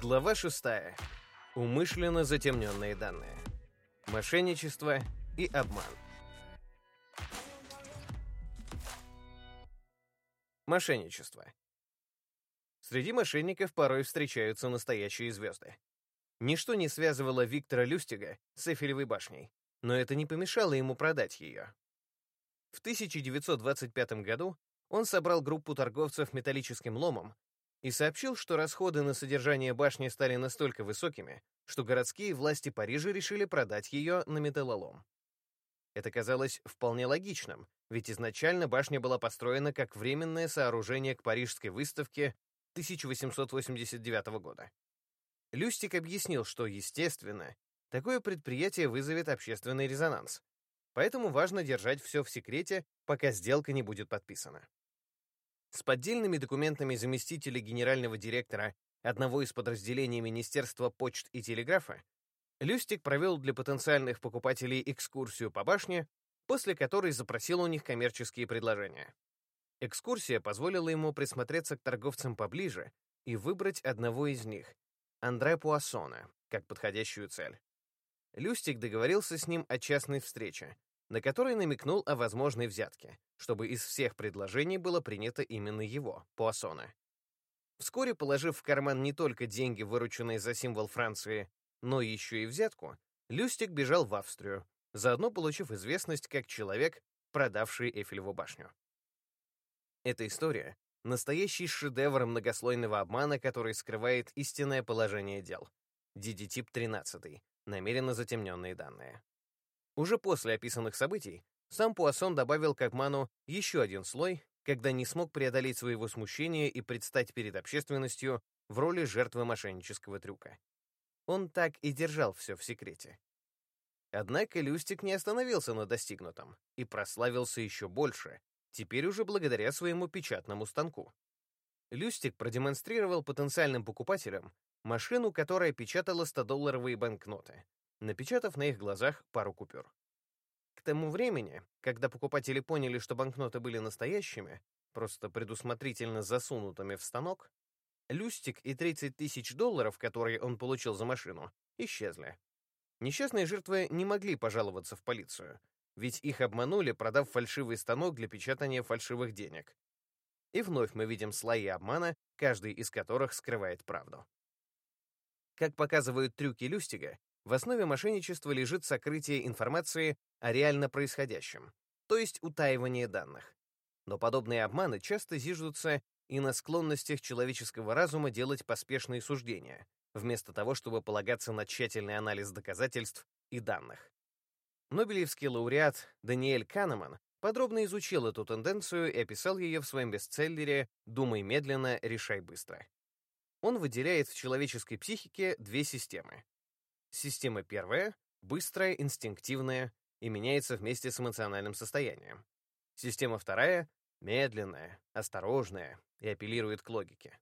Глава 6. Умышленно затемненные данные. Мошенничество и обман. Мошенничество. Среди мошенников порой встречаются настоящие звезды. Ничто не связывало Виктора Люстига с Эфелевой башней, но это не помешало ему продать ее. В 1925 году он собрал группу торговцев металлическим ломом и сообщил, что расходы на содержание башни стали настолько высокими, что городские власти Парижа решили продать ее на металлолом. Это казалось вполне логичным, ведь изначально башня была построена как временное сооружение к Парижской выставке 1889 года. Люстик объяснил, что, естественно, такое предприятие вызовет общественный резонанс, поэтому важно держать все в секрете, пока сделка не будет подписана. С поддельными документами заместителя генерального директора одного из подразделений Министерства почт и телеграфа Люстик провел для потенциальных покупателей экскурсию по башне, после которой запросил у них коммерческие предложения. Экскурсия позволила ему присмотреться к торговцам поближе и выбрать одного из них, Андре Пуассона, как подходящую цель. Люстик договорился с ним о частной встрече, на которой намекнул о возможной взятке, чтобы из всех предложений было принято именно его, Пуассона. Вскоре, положив в карман не только деньги, вырученные за символ Франции, но еще и взятку, Люстик бежал в Австрию, заодно получив известность как человек, продавший Эйфелеву башню. Эта история — настоящий шедевр многослойного обмана, который скрывает истинное положение дел. DD-тип 13, намеренно затемненные данные. Уже после описанных событий сам Пуассон добавил к обману еще один слой, когда не смог преодолеть своего смущения и предстать перед общественностью в роли жертвы мошеннического трюка. Он так и держал все в секрете. Однако Люстик не остановился на достигнутом и прославился еще больше, теперь уже благодаря своему печатному станку. Люстик продемонстрировал потенциальным покупателям машину, которая печатала 100-долларовые банкноты, напечатав на их глазах пару купюр. К тому времени, когда покупатели поняли, что банкноты были настоящими, просто предусмотрительно засунутыми в станок, люстик и 30 тысяч долларов, которые он получил за машину, исчезли. Несчастные жертвы не могли пожаловаться в полицию, ведь их обманули, продав фальшивый станок для печатания фальшивых денег. И вновь мы видим слои обмана, каждый из которых скрывает правду. Как показывают трюки Люстига, в основе мошенничества лежит сокрытие информации о реально происходящем, то есть утаивание данных. Но подобные обманы часто зиждутся и на склонностях человеческого разума делать поспешные суждения, вместо того, чтобы полагаться на тщательный анализ доказательств и данных. Нобелевский лауреат Даниэль Канеман подробно изучил эту тенденцию и описал ее в своем бестселлере «Думай медленно, решай быстро». Он выделяет в человеческой психике две системы Система первая — быстрая, инстинктивная и меняется вместе с эмоциональным состоянием. Система вторая — медленная, осторожная и апеллирует к логике.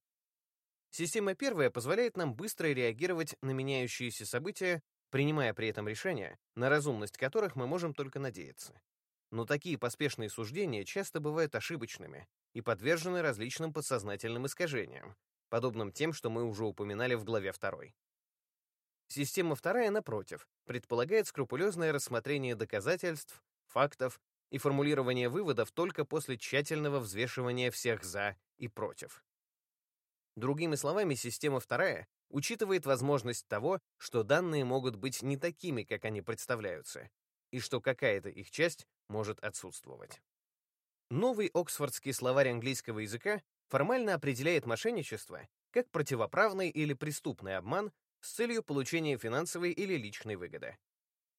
Система первая позволяет нам быстро реагировать на меняющиеся события, принимая при этом решения, на разумность которых мы можем только надеяться. Но такие поспешные суждения часто бывают ошибочными и подвержены различным подсознательным искажениям, подобным тем, что мы уже упоминали в главе 2. Система вторая, напротив, предполагает скрупулезное рассмотрение доказательств, фактов и формулирование выводов только после тщательного взвешивания всех «за» и «против». Другими словами, система вторая учитывает возможность того, что данные могут быть не такими, как они представляются, и что какая-то их часть может отсутствовать. Новый Оксфордский словарь английского языка формально определяет мошенничество как противоправный или преступный обман с целью получения финансовой или личной выгоды.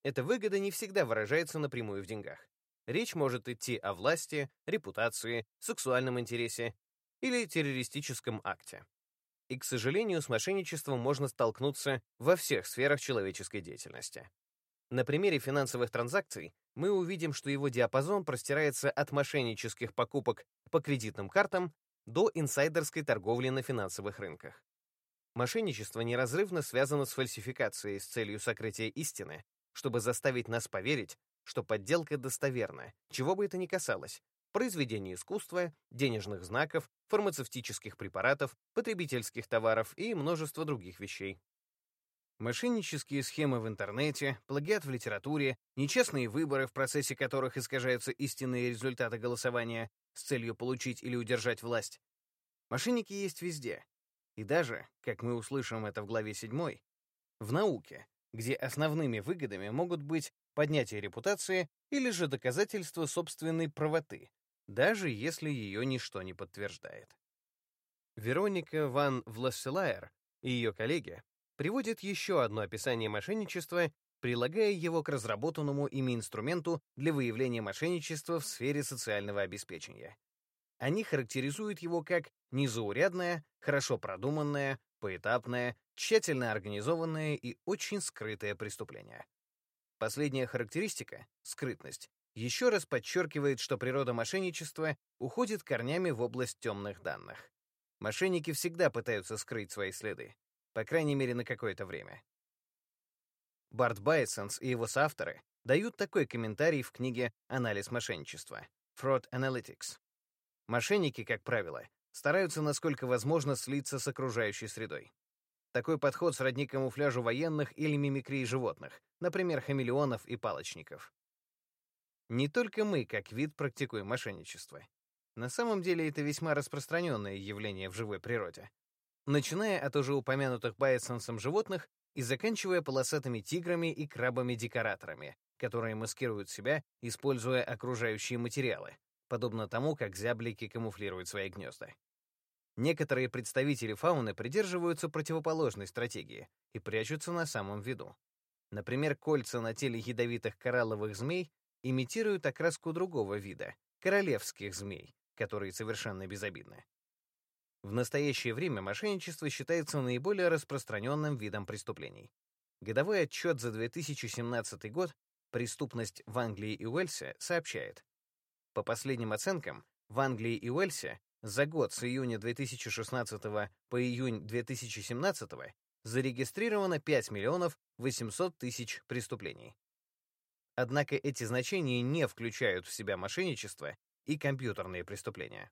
Эта выгода не всегда выражается напрямую в деньгах. Речь может идти о власти, репутации, сексуальном интересе или террористическом акте. И, к сожалению, с мошенничеством можно столкнуться во всех сферах человеческой деятельности. На примере финансовых транзакций мы увидим, что его диапазон простирается от мошеннических покупок по кредитным картам до инсайдерской торговли на финансовых рынках. Мошенничество неразрывно связано с фальсификацией с целью сокрытия истины, чтобы заставить нас поверить, что подделка достоверна, чего бы это ни касалось, произведений искусства, денежных знаков, фармацевтических препаратов, потребительских товаров и множество других вещей. Мошеннические схемы в интернете, плагиат в литературе, нечестные выборы, в процессе которых искажаются истинные результаты голосования с целью получить или удержать власть. Мошенники есть везде. И даже, как мы услышим это в главе 7, в науке, где основными выгодами могут быть поднятие репутации или же доказательство собственной правоты, даже если ее ничто не подтверждает. Вероника ван Власселайер и ее коллеги приводит еще одно описание мошенничества, прилагая его к разработанному ими инструменту для выявления мошенничества в сфере социального обеспечения. Они характеризуют его как незаурядное, хорошо продуманное, поэтапное, тщательно организованное и очень скрытое преступление. Последняя характеристика — скрытность — еще раз подчеркивает, что природа мошенничества уходит корнями в область темных данных. Мошенники всегда пытаются скрыть свои следы, по крайней мере, на какое-то время. Барт Байсенс и его соавторы дают такой комментарий в книге «Анализ мошенничества» Fraud Analytics. Мошенники, как правило, стараются насколько возможно слиться с окружающей средой. Такой подход сродни камуфляжу военных или мимикрии животных, например, хамелеонов и палочников. Не только мы, как вид, практикуем мошенничество. На самом деле это весьма распространенное явление в живой природе начиная от уже упомянутых Байсонсом животных и заканчивая полосатыми тиграми и крабами-декораторами, которые маскируют себя, используя окружающие материалы, подобно тому, как зяблики камуфлируют свои гнезда. Некоторые представители фауны придерживаются противоположной стратегии и прячутся на самом виду. Например, кольца на теле ядовитых коралловых змей имитируют окраску другого вида — королевских змей, которые совершенно безобидны. В настоящее время мошенничество считается наиболее распространенным видом преступлений. Годовой отчет за 2017 год «Преступность в Англии и Уэльсе» сообщает. По последним оценкам, в Англии и Уэльсе за год с июня 2016 по июнь 2017 зарегистрировано 5 миллионов 800 тысяч преступлений. Однако эти значения не включают в себя мошенничество и компьютерные преступления.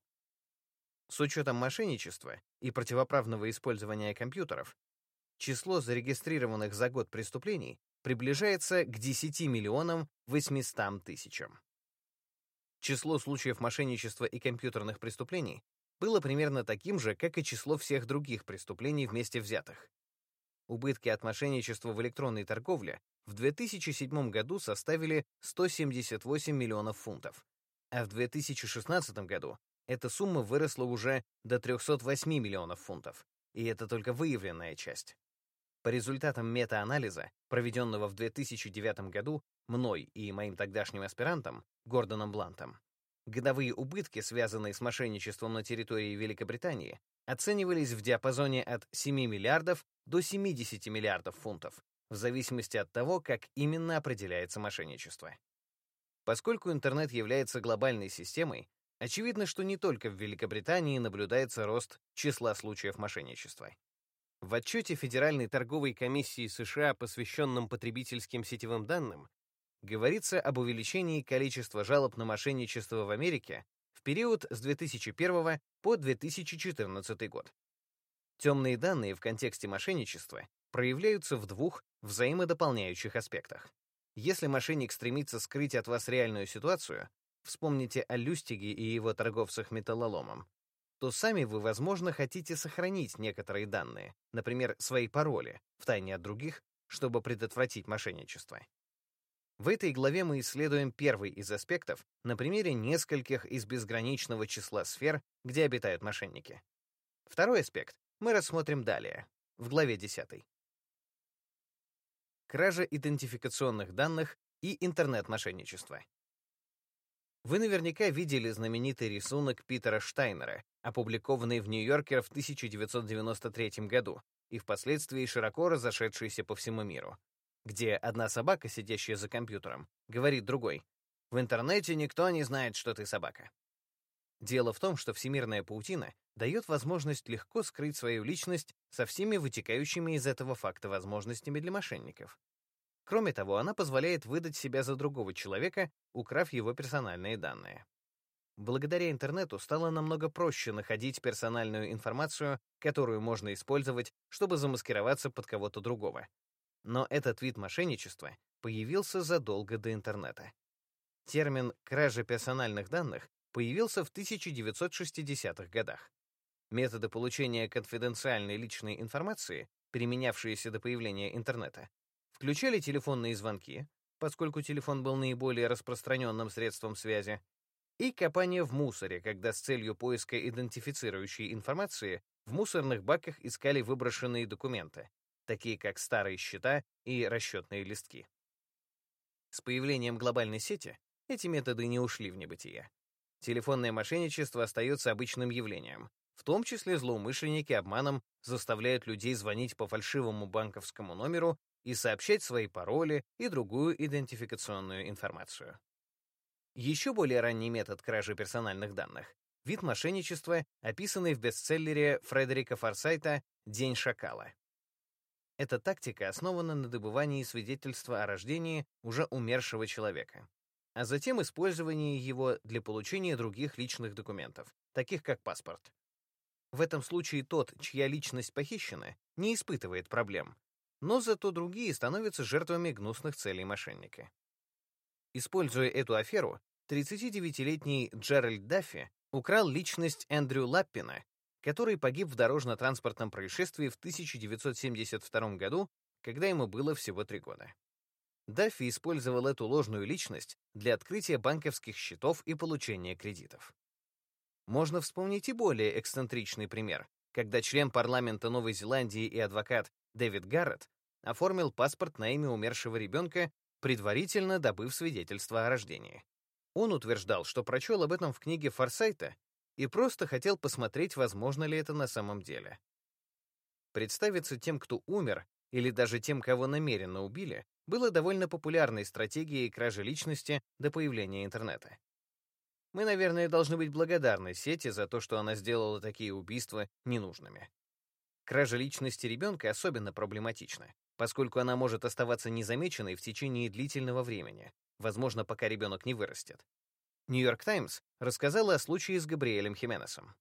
С учетом мошенничества и противоправного использования компьютеров, число зарегистрированных за год преступлений приближается к 10 миллионам 800 тысячам. Число случаев мошенничества и компьютерных преступлений было примерно таким же, как и число всех других преступлений вместе взятых. Убытки от мошенничества в электронной торговле в 2007 году составили 178 миллионов фунтов, а в 2016 году эта сумма выросла уже до 308 миллионов фунтов, и это только выявленная часть. По результатам метаанализа, проведенного в 2009 году мной и моим тогдашним аспирантом, Гордоном Блантом, годовые убытки, связанные с мошенничеством на территории Великобритании, оценивались в диапазоне от 7 миллиардов до 70 миллиардов фунтов, в зависимости от того, как именно определяется мошенничество. Поскольку интернет является глобальной системой, Очевидно, что не только в Великобритании наблюдается рост числа случаев мошенничества. В отчете Федеральной торговой комиссии США, посвященном потребительским сетевым данным, говорится об увеличении количества жалоб на мошенничество в Америке в период с 2001 по 2014 год. Темные данные в контексте мошенничества проявляются в двух взаимодополняющих аспектах. Если мошенник стремится скрыть от вас реальную ситуацию, вспомните о Люстиге и его торговцах металлоломом, то сами вы, возможно, хотите сохранить некоторые данные, например, свои пароли, в тайне от других, чтобы предотвратить мошенничество. В этой главе мы исследуем первый из аспектов на примере нескольких из безграничного числа сфер, где обитают мошенники. Второй аспект мы рассмотрим далее, в главе 10. Кража идентификационных данных и интернет-мошенничество. Вы наверняка видели знаменитый рисунок Питера Штайнера, опубликованный в Нью-Йоркер в 1993 году и впоследствии широко разошедшийся по всему миру, где одна собака, сидящая за компьютером, говорит другой «В интернете никто не знает, что ты собака». Дело в том, что всемирная паутина дает возможность легко скрыть свою личность со всеми вытекающими из этого факта возможностями для мошенников. Кроме того, она позволяет выдать себя за другого человека, украв его персональные данные. Благодаря интернету стало намного проще находить персональную информацию, которую можно использовать, чтобы замаскироваться под кого-то другого. Но этот вид мошенничества появился задолго до интернета. Термин «кража персональных данных» появился в 1960-х годах. Методы получения конфиденциальной личной информации, применявшиеся до появления интернета, включали телефонные звонки, поскольку телефон был наиболее распространенным средством связи, и копание в мусоре, когда с целью поиска идентифицирующей информации в мусорных баках искали выброшенные документы, такие как старые счета и расчетные листки. С появлением глобальной сети эти методы не ушли в небытие. Телефонное мошенничество остается обычным явлением. В том числе злоумышленники обманом заставляют людей звонить по фальшивому банковскому номеру и сообщать свои пароли и другую идентификационную информацию. Еще более ранний метод кражи персональных данных — вид мошенничества, описанный в бестселлере Фредерика Форсайта «День шакала». Эта тактика основана на добывании свидетельства о рождении уже умершего человека, а затем использовании его для получения других личных документов, таких как паспорт. В этом случае тот, чья личность похищена, не испытывает проблем, но зато другие становятся жертвами гнусных целей мошенника. Используя эту аферу, 39-летний Джеральд Даффи украл личность Эндрю Лаппина, который погиб в дорожно-транспортном происшествии в 1972 году, когда ему было всего три года. Даффи использовал эту ложную личность для открытия банковских счетов и получения кредитов. Можно вспомнить и более эксцентричный пример, когда член парламента Новой Зеландии и адвокат Дэвид Гарретт оформил паспорт на имя умершего ребенка предварительно добыв свидетельство о рождении. Он утверждал, что прочел об этом в книге Форсайта и просто хотел посмотреть, возможно ли это на самом деле. Представиться тем, кто умер, или даже тем, кого намеренно убили, было довольно популярной стратегией кражи личности до появления интернета. Мы, наверное, должны быть благодарны сети за то, что она сделала такие убийства ненужными. Кража личности ребенка особенно проблематична, поскольку она может оставаться незамеченной в течение длительного времени, возможно, пока ребенок не вырастет. Нью-Йорк Таймс рассказала о случае с Габриэлем Хименесом.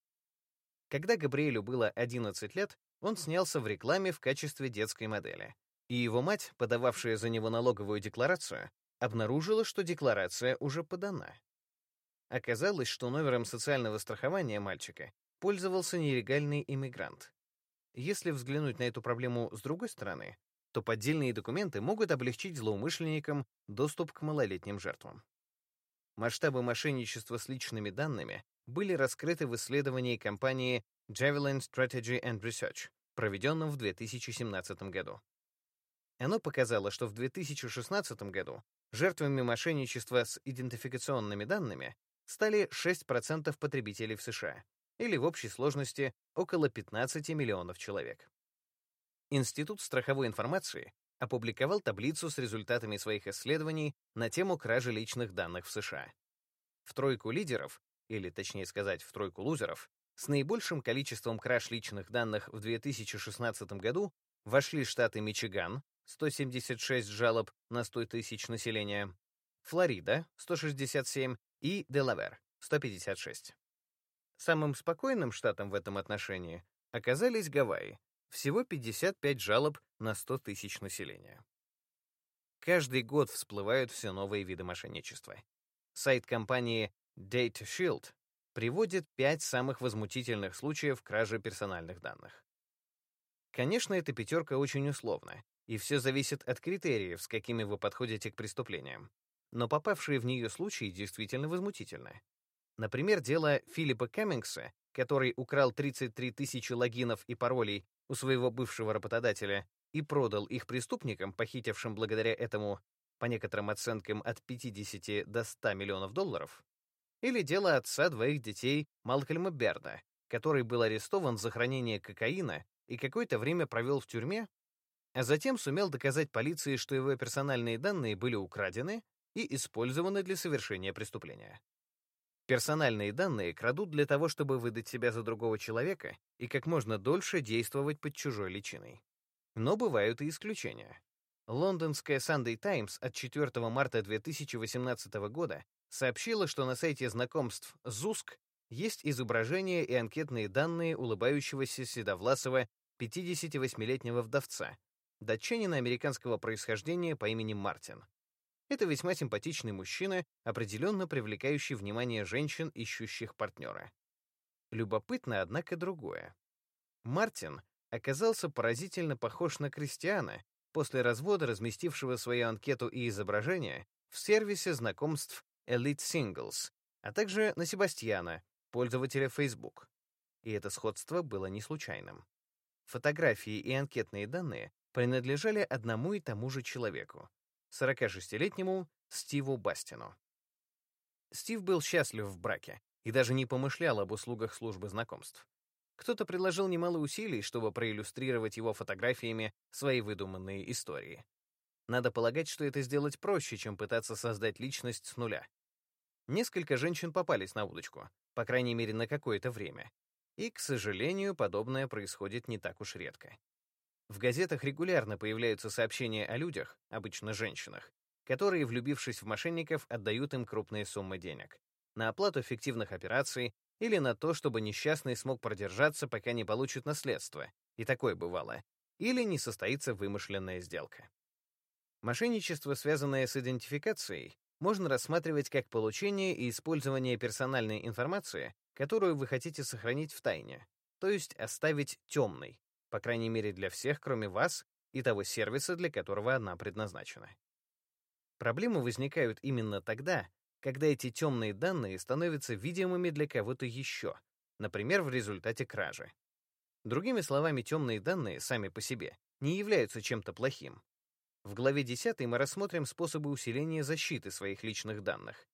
Когда Габриэлю было 11 лет, он снялся в рекламе в качестве детской модели, и его мать, подававшая за него налоговую декларацию, обнаружила, что декларация уже подана. Оказалось, что номером социального страхования мальчика пользовался нелегальный иммигрант. Если взглянуть на эту проблему с другой стороны, то поддельные документы могут облегчить злоумышленникам доступ к малолетним жертвам. Масштабы мошенничества с личными данными были раскрыты в исследовании компании Javelin Strategy and Research, проведенном в 2017 году. Оно показало, что в 2016 году жертвами мошенничества с идентификационными данными стали 6% потребителей в США, или в общей сложности около 15 миллионов человек. Институт страховой информации опубликовал таблицу с результатами своих исследований на тему кражи личных данных в США. В тройку лидеров, или точнее сказать, в тройку лузеров, с наибольшим количеством краж личных данных в 2016 году вошли штаты Мичиган, 176 жалоб на 100 тысяч населения, Флорида, 167, и Делавер, 156. Самым спокойным штатом в этом отношении оказались Гавайи, всего 55 жалоб на 100 тысяч населения. Каждый год всплывают все новые виды мошенничества. Сайт компании Data Shield приводит пять самых возмутительных случаев кражи персональных данных. Конечно, эта пятерка очень условна, и все зависит от критериев, с какими вы подходите к преступлениям. Но попавшие в нее случаи действительно возмутительны. Например, дело Филиппа Каммингса, который украл 33 тысячи логинов и паролей у своего бывшего работодателя и продал их преступникам, похитившим благодаря этому, по некоторым оценкам, от 50 до 100 миллионов долларов, или дело отца двоих детей Малкольма Берда, который был арестован за хранение кокаина и какое-то время провел в тюрьме, а затем сумел доказать полиции, что его персональные данные были украдены и использованы для совершения преступления. Персональные данные крадут для того, чтобы выдать себя за другого человека и как можно дольше действовать под чужой личиной. Но бывают и исключения. Лондонская Sunday Times от 4 марта 2018 года сообщила, что на сайте знакомств ЗУСК есть изображение и анкетные данные улыбающегося седовласого 58-летнего вдовца, датчанина американского происхождения по имени Мартин. Это весьма симпатичный мужчина, определенно привлекающий внимание женщин, ищущих партнера. Любопытно, однако, другое. Мартин оказался поразительно похож на Кристиана, после развода разместившего свою анкету и изображение в сервисе знакомств Elite Singles, а также на Себастьяна, пользователя Facebook. И это сходство было не случайным. Фотографии и анкетные данные принадлежали одному и тому же человеку — 46-летнему Стиву Бастину. Стив был счастлив в браке и даже не помышлял об услугах службы знакомств. Кто-то приложил немало усилий, чтобы проиллюстрировать его фотографиями свои выдуманные истории. Надо полагать, что это сделать проще, чем пытаться создать личность с нуля. Несколько женщин попались на удочку, по крайней мере, на какое-то время. И, к сожалению, подобное происходит не так уж редко. В газетах регулярно появляются сообщения о людях, обычно женщинах, которые, влюбившись в мошенников, отдают им крупные суммы денег. На оплату фиктивных операций или на то, чтобы несчастный смог продержаться, пока не получит наследство, и такое бывало, или не состоится вымышленная сделка. Мошенничество, связанное с идентификацией, можно рассматривать как получение и использование персональной информации, которую вы хотите сохранить в тайне, то есть оставить темной, по крайней мере для всех, кроме вас и того сервиса, для которого она предназначена. Проблемы возникают именно тогда, когда эти темные данные становятся видимыми для кого-то еще, например, в результате кражи. Другими словами, темные данные сами по себе не являются чем-то плохим. В главе 10 мы рассмотрим способы усиления защиты своих личных данных.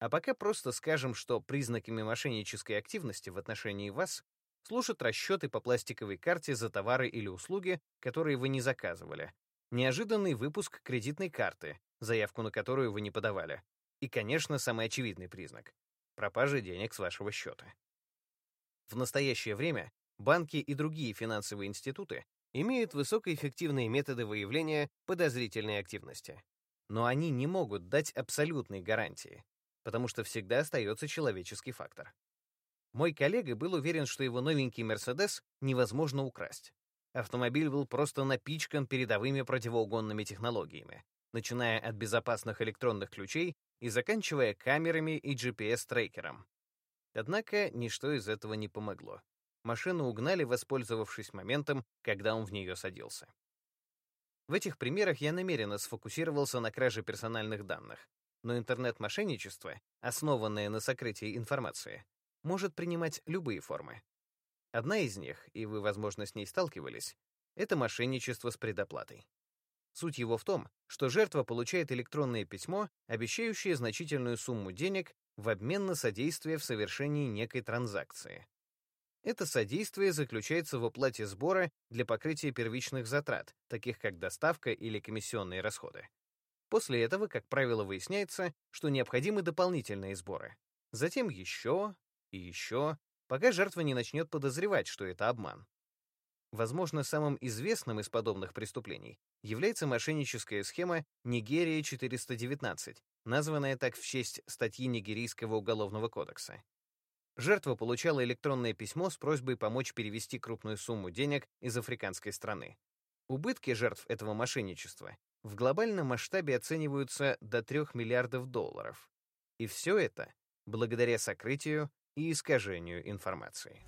А пока просто скажем, что признаками мошеннической активности в отношении вас служат расчеты по пластиковой карте за товары или услуги, которые вы не заказывали, неожиданный выпуск кредитной карты, заявку на которую вы не подавали, и, конечно, самый очевидный признак — пропажа денег с вашего счета. В настоящее время банки и другие финансовые институты имеют высокоэффективные методы выявления подозрительной активности. Но они не могут дать абсолютной гарантии, потому что всегда остается человеческий фактор. Мой коллега был уверен, что его новенький «Мерседес» невозможно украсть. Автомобиль был просто напичкан передовыми противоугонными технологиями, начиная от безопасных электронных ключей и заканчивая камерами и GPS-трекером. Однако ничто из этого не помогло. Машину угнали, воспользовавшись моментом, когда он в нее садился. В этих примерах я намеренно сфокусировался на краже персональных данных, но интернет-мошенничество, основанное на сокрытии информации, может принимать любые формы. Одна из них, и вы, возможно, с ней сталкивались, это мошенничество с предоплатой. Суть его в том, что жертва получает электронное письмо, обещающее значительную сумму денег в обмен на содействие в совершении некой транзакции. Это содействие заключается в оплате сбора для покрытия первичных затрат, таких как доставка или комиссионные расходы. После этого, как правило, выясняется, что необходимы дополнительные сборы. Затем еще и еще, пока жертва не начнет подозревать, что это обман. Возможно, самым известным из подобных преступлений является мошенническая схема «Нигерия-419», названная так в честь статьи Нигерийского уголовного кодекса. Жертва получала электронное письмо с просьбой помочь перевести крупную сумму денег из африканской страны. Убытки жертв этого мошенничества в глобальном масштабе оцениваются до 3 миллиардов долларов. И все это благодаря сокрытию и искажению информации.